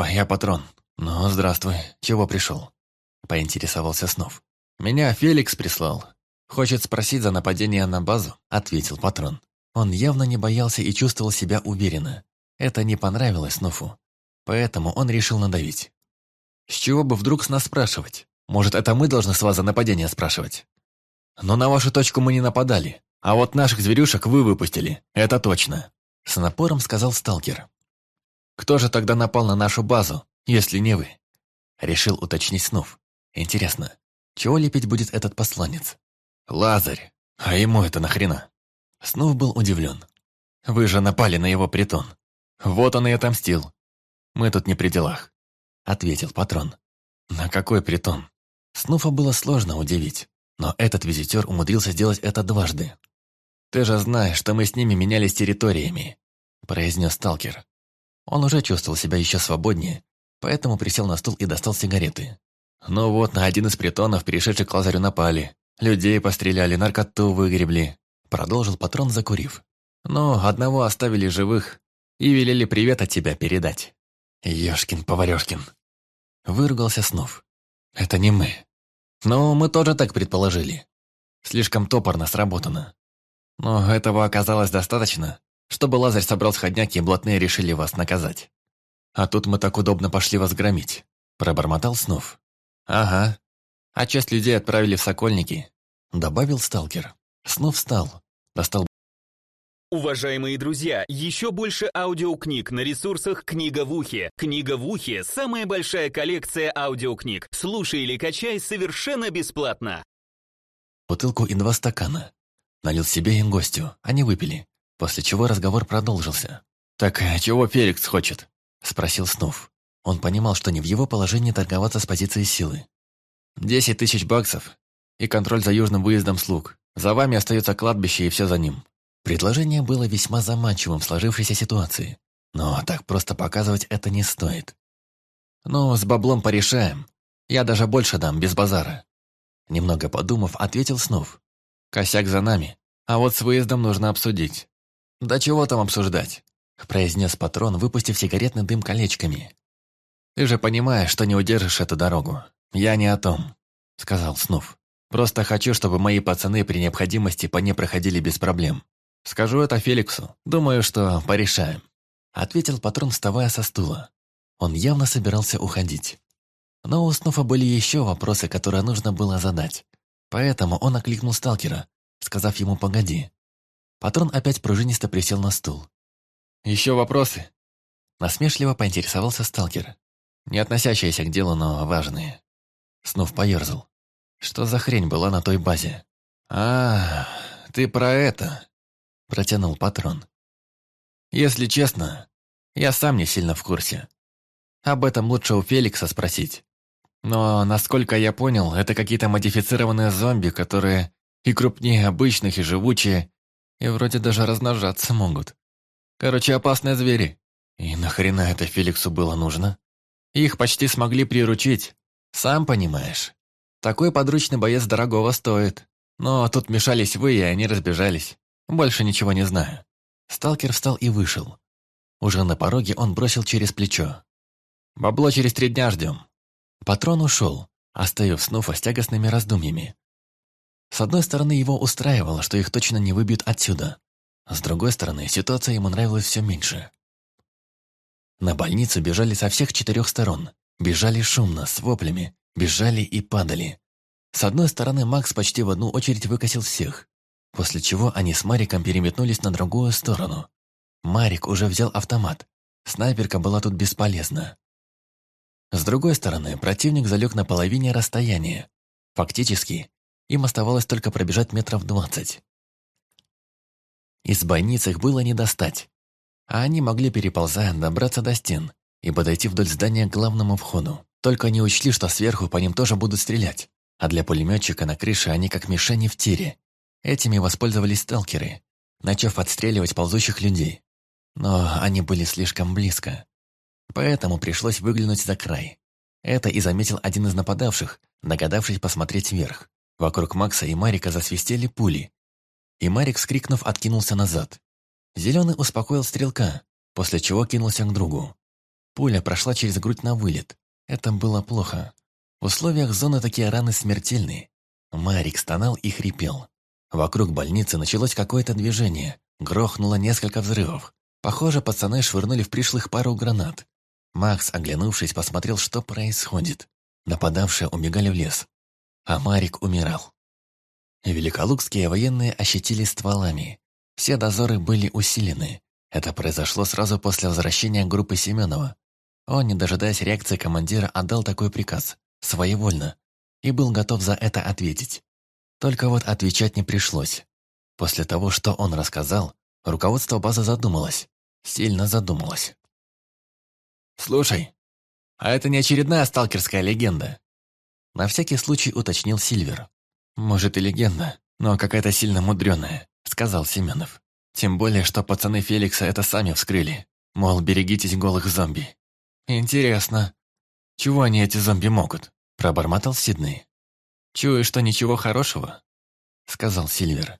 «Опа, я патрон. Ну, здравствуй. Чего пришел?» Поинтересовался снов. «Меня Феликс прислал. Хочет спросить за нападение на базу», — ответил патрон. Он явно не боялся и чувствовал себя уверенно. Это не понравилось Снофу. Поэтому он решил надавить. «С чего бы вдруг с нас спрашивать? Может, это мы должны с вас за нападение спрашивать?» «Но на вашу точку мы не нападали. А вот наших зверюшек вы выпустили. Это точно», — с напором сказал сталкер. «Кто же тогда напал на нашу базу, если не вы?» Решил уточнить Снув. «Интересно, чего лепить будет этот посланец?» «Лазарь! А ему это нахрена?» Снув был удивлен. «Вы же напали на его притон. Вот он и отомстил. Мы тут не при делах», — ответил патрон. «На какой притон?» Снуфа было сложно удивить, но этот визитер умудрился сделать это дважды. «Ты же знаешь, что мы с ними менялись территориями», — произнес сталкер. Он уже чувствовал себя еще свободнее, поэтому присел на стул и достал сигареты. Ну вот, на один из притонов, перешедших к Лазарю, напали. Людей постреляли, наркоту выгребли. Продолжил патрон, закурив. Но одного оставили живых и велели привет от тебя передать. Ёшкин-поварёшкин. Выругался снов. Это не мы. Но мы тоже так предположили. Слишком топорно сработано. Но этого оказалось достаточно, чтобы Лазарь собрал сходняки и блатные решили вас наказать. А тут мы так удобно пошли вас громить. Пробормотал снов. Ага. А часть людей отправили в Сокольники. Добавил сталкер. Снов встал. Достал Уважаемые друзья, еще больше аудиокниг на ресурсах «Книга в ухе». «Книга в ухе» — самая большая коллекция аудиокниг. Слушай или качай совершенно бесплатно. Бутылку и два стакана. Налил себе и гостю. Они выпили. После чего разговор продолжился. «Так э, чего Феликс хочет?» — спросил Снув. Он понимал, что не в его положении торговаться с позиции силы. «Десять тысяч баксов и контроль за южным выездом слуг. За вами остается кладбище и все за ним». Предложение было весьма заманчивым в сложившейся ситуации, но так просто показывать это не стоит. «Ну, с баблом порешаем. Я даже больше дам, без базара». Немного подумав, ответил Снов. «Косяк за нами, а вот с выездом нужно обсудить». «Да чего там обсуждать?» произнес патрон, выпустив сигаретный дым колечками. «Ты же понимаешь, что не удержишь эту дорогу. Я не о том», — сказал Снув. «Просто хочу, чтобы мои пацаны при необходимости по ней проходили без проблем. «Скажу это Феликсу. Думаю, что порешаем», — ответил патрон, вставая со стула. Он явно собирался уходить. Но у Снуфа были еще вопросы, которые нужно было задать. Поэтому он окликнул сталкера, сказав ему «погоди». Патрон опять пружинисто присел на стул. «Еще вопросы?» Насмешливо поинтересовался сталкер. Не относящиеся к делу, но важные. Снув поерзал. Что за хрень была на той базе? «А, ты про это?» Протянул патрон. «Если честно, я сам не сильно в курсе. Об этом лучше у Феликса спросить. Но, насколько я понял, это какие-то модифицированные зомби, которые и крупнее обычных, и живучие, и вроде даже размножаться могут. Короче, опасные звери. И нахрена это Феликсу было нужно? Их почти смогли приручить. Сам понимаешь. Такой подручный боец дорогого стоит. Но тут мешались вы, и они разбежались. Больше ничего не знаю. Сталкер встал и вышел. Уже на пороге он бросил через плечо. «Бабло через три дня ждем». Патрон ушел, оставив Снуфа с тягостными раздумьями. С одной стороны, его устраивало, что их точно не выбьют отсюда. С другой стороны, ситуация ему нравилась все меньше. На больницу бежали со всех четырех сторон. Бежали шумно, с воплями. Бежали и падали. С одной стороны, Макс почти в одну очередь выкосил всех. После чего они с Мариком переметнулись на другую сторону. Марик уже взял автомат. Снайперка была тут бесполезна. С другой стороны, противник залег на половине расстояния. Фактически, им оставалось только пробежать метров двадцать. Из бойниц их было не достать, а они могли, переползая, добраться до стен и подойти вдоль здания к главному входу. Только они учли, что сверху по ним тоже будут стрелять, а для пулеметчика на крыше они как мишени в тире. Этими воспользовались сталкеры, начав отстреливать ползущих людей. Но они были слишком близко. Поэтому пришлось выглянуть за край. Это и заметил один из нападавших, догадавшись посмотреть вверх. Вокруг Макса и Марика засвистели пули. И Марик, скрикнув, откинулся назад. Зеленый успокоил стрелка, после чего кинулся к другу. Пуля прошла через грудь на вылет. Это было плохо. В условиях зоны такие раны смертельные. Марик стонал и хрипел. Вокруг больницы началось какое-то движение. Грохнуло несколько взрывов. Похоже, пацаны швырнули в пришлых пару гранат. Макс, оглянувшись, посмотрел, что происходит. Нападавшие убегали в лес. А Марик умирал. Великолукские военные ощетили стволами. Все дозоры были усилены. Это произошло сразу после возвращения группы Семенова. Он, не дожидаясь реакции командира, отдал такой приказ, своевольно, и был готов за это ответить. Только вот отвечать не пришлось. После того, что он рассказал, руководство базы задумалось, сильно задумалось. «Слушай, а это не очередная сталкерская легенда?» На всякий случай уточнил Сильвер. «Может и легенда, но какая-то сильно мудреная», — сказал Семенов. «Тем более, что пацаны Феликса это сами вскрыли. Мол, берегитесь голых зомби. «Интересно, чего они, эти зомби, могут?» – пробормотал Сидней. «Чую, что ничего хорошего», – сказал Сильвер.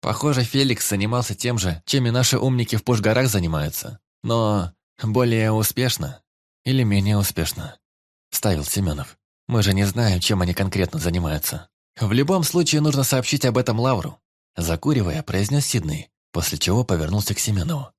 «Похоже, Феликс занимался тем же, чем и наши умники в Пушгарах занимаются, но более успешно или менее успешно», – ставил Семенов. «Мы же не знаем, чем они конкретно занимаются. В любом случае нужно сообщить об этом Лавру», – закуривая, произнес Сидней, после чего повернулся к Семенову.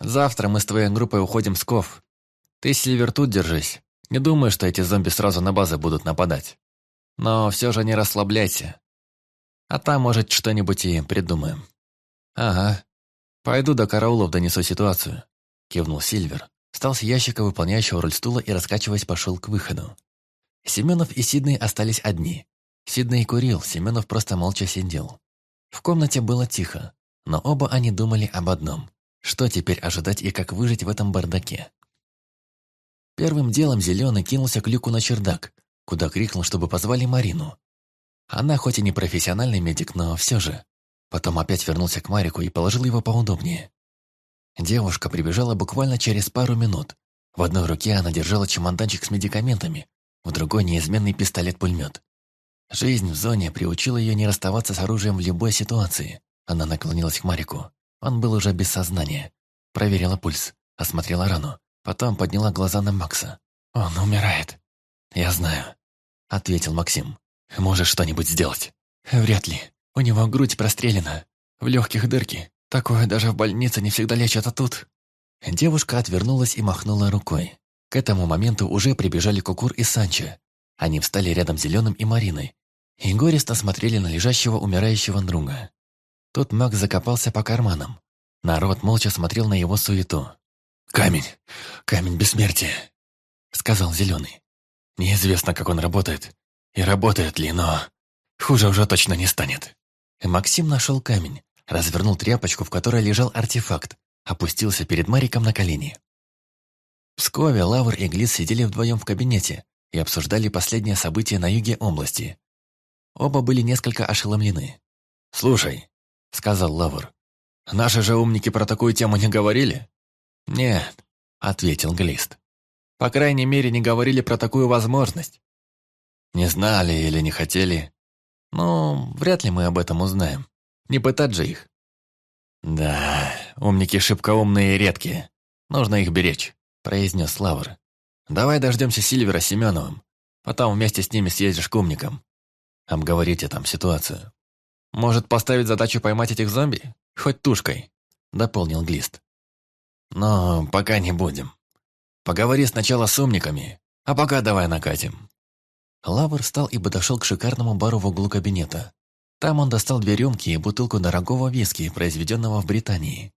«Завтра мы с твоей группой уходим с Ков, ты, Сильвер, тут держись. Не думаю, что эти зомби сразу на базы будут нападать. Но все же не расслабляйся. А там, может, что-нибудь и придумаем. Ага. Пойду до караулов донесу ситуацию. Кивнул Сильвер. Встал с ящика, выполняющего роль стула, и, раскачиваясь, пошел к выходу. Семенов и Сиднey остались одни. Сидней курил, Семенов просто молча сидел. В комнате было тихо, но оба они думали об одном. Что теперь ожидать и как выжить в этом бардаке? Первым делом Зеленый кинулся к люку на чердак, куда крикнул, чтобы позвали Марину. Она хоть и не профессиональный медик, но все же. Потом опять вернулся к Марику и положил его поудобнее. Девушка прибежала буквально через пару минут. В одной руке она держала чемоданчик с медикаментами, в другой неизменный пистолет-пулемет. Жизнь в зоне приучила ее не расставаться с оружием в любой ситуации. Она наклонилась к Марику. Он был уже без сознания. Проверила пульс, осмотрела рану. Потом подняла глаза на Макса. «Он умирает». «Я знаю», — ответил Максим. «Можешь что-нибудь сделать?» «Вряд ли. У него грудь прострелена. В легких дырки. Такое даже в больнице не всегда лечат, а тут...» Девушка отвернулась и махнула рукой. К этому моменту уже прибежали Кукур и Санчо. Они встали рядом с Зеленым и Мариной и горестно смотрели на лежащего умирающего друга. Тут Макс закопался по карманам. Народ молча смотрел на его суету. «Камень! Камень бессмертия!» — сказал Зеленый. «Неизвестно, как он работает, и работает ли, но хуже уже точно не станет». Максим нашел камень, развернул тряпочку, в которой лежал артефакт, опустился перед Мариком на колени. Пскове Лавр и Глис сидели вдвоем в кабинете и обсуждали последние события на юге области. Оба были несколько ошеломлены. «Слушай», — сказал Лавр, — «наши же умники про такую тему не говорили?» «Нет», — ответил Глист. «По крайней мере, не говорили про такую возможность. Не знали или не хотели. Ну, вряд ли мы об этом узнаем. Не пытать же их». «Да, умники шибко умные и редкие. Нужно их беречь», — произнес Лавр. «Давай дождемся Сильвера Семеновым. Потом вместе с ними съездишь к умникам. Обговорите там ситуацию. Может, поставить задачу поймать этих зомби? Хоть тушкой», — дополнил Глист. Но пока не будем. Поговори сначала с умниками, а пока давай накатим». Лавр встал и подошел к шикарному бару в углу кабинета. Там он достал две рюмки и бутылку дорогого виски, произведенного в Британии.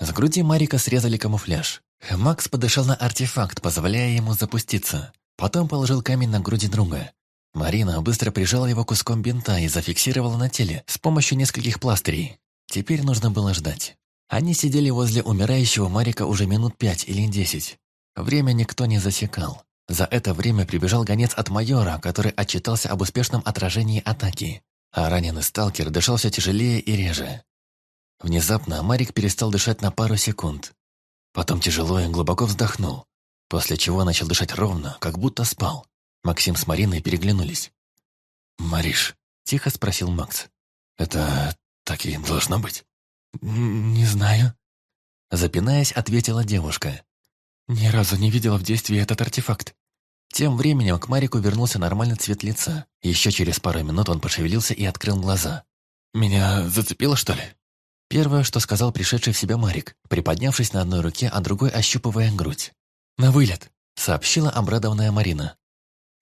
С груди Марика срезали камуфляж. Макс подышал на артефакт, позволяя ему запуститься. Потом положил камень на груди друга. Марина быстро прижала его куском бинта и зафиксировала на теле с помощью нескольких пластырей. Теперь нужно было ждать. Они сидели возле умирающего Марика уже минут пять или десять. Время никто не засекал. За это время прибежал гонец от майора, который отчитался об успешном отражении атаки. А раненый сталкер дышал все тяжелее и реже. Внезапно Марик перестал дышать на пару секунд. Потом тяжело и глубоко вздохнул, после чего начал дышать ровно, как будто спал. Максим с Мариной переглянулись. «Мариш», — тихо спросил Макс, — «это так и должно быть?» «Не знаю», — запинаясь, ответила девушка. Ни разу не видела в действии этот артефакт. Тем временем к Марику вернулся нормальный цвет лица. Еще через пару минут он пошевелился и открыл глаза. «Меня зацепило, что ли?» Первое, что сказал пришедший в себя Марик, приподнявшись на одной руке, а другой ощупывая грудь. «На вылет», — сообщила обрадованная Марина.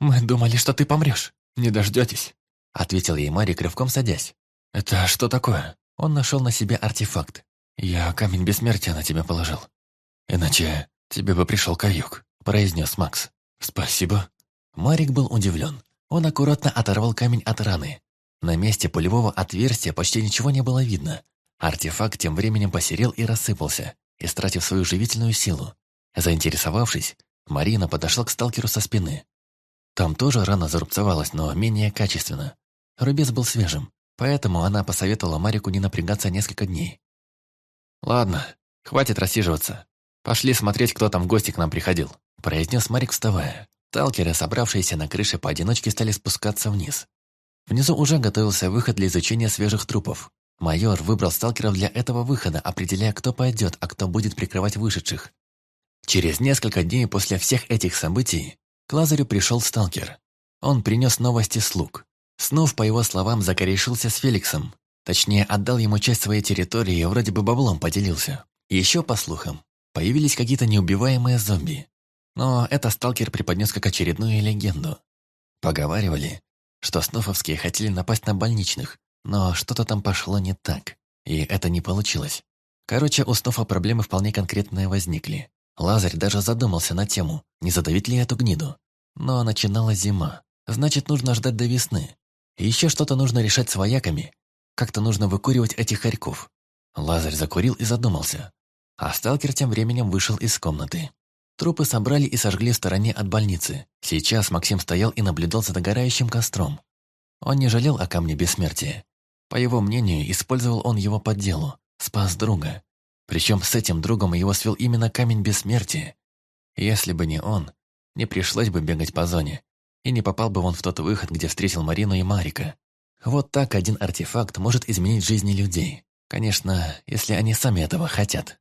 «Мы думали, что ты помрешь. Не дождетесь», — ответил ей Марик, рывком садясь. «Это что такое?» Он нашел на себе артефакт. «Я камень бессмертия на тебя положил. Иначе тебе бы пришел каюк», — произнес Макс. «Спасибо». Марик был удивлен. Он аккуратно оторвал камень от раны. На месте пулевого отверстия почти ничего не было видно. Артефакт тем временем посерел и рассыпался, истратив свою живительную силу. Заинтересовавшись, Марина подошла к сталкеру со спины. Там тоже рана зарубцевалась, но менее качественно. Рубец был свежим, поэтому она посоветовала Марику не напрягаться несколько дней. «Ладно, хватит рассиживаться. Пошли смотреть, кто там в гости к нам приходил», произнес Марик, вставая. Сталкеры, собравшиеся на крыше поодиночке, стали спускаться вниз. Внизу уже готовился выход для изучения свежих трупов. Майор выбрал сталкеров для этого выхода, определяя, кто пойдет, а кто будет прикрывать вышедших. Через несколько дней после всех этих событий к Лазарю пришел сталкер. Он принес новости слуг. Снув, по его словам, закорешился с Феликсом. Точнее, отдал ему часть своей территории и вроде бы баблом поделился. Еще, по слухам, появились какие-то неубиваемые зомби. Но это сталкер преподнес как очередную легенду. Поговаривали, что снуфовские хотели напасть на больничных, но что-то там пошло не так, и это не получилось. Короче, у Снуфа проблемы вполне конкретные возникли. Лазарь даже задумался на тему, не задавить ли эту гниду. Но начинала зима, значит, нужно ждать до весны. Еще что-то нужно решать с вояками. Как-то нужно выкуривать этих хорьков. Лазарь закурил и задумался. А сталкер тем временем вышел из комнаты. Трупы собрали и сожгли в стороне от больницы. Сейчас Максим стоял и наблюдал за догорающим костром. Он не жалел о камне бессмертия. По его мнению, использовал он его под делу, спас друга. Причем с этим другом его свел именно камень бессмертия. Если бы не он, не пришлось бы бегать по зоне, и не попал бы он в тот выход, где встретил Марину и Марика. Вот так один артефакт может изменить жизни людей. Конечно, если они сами этого хотят.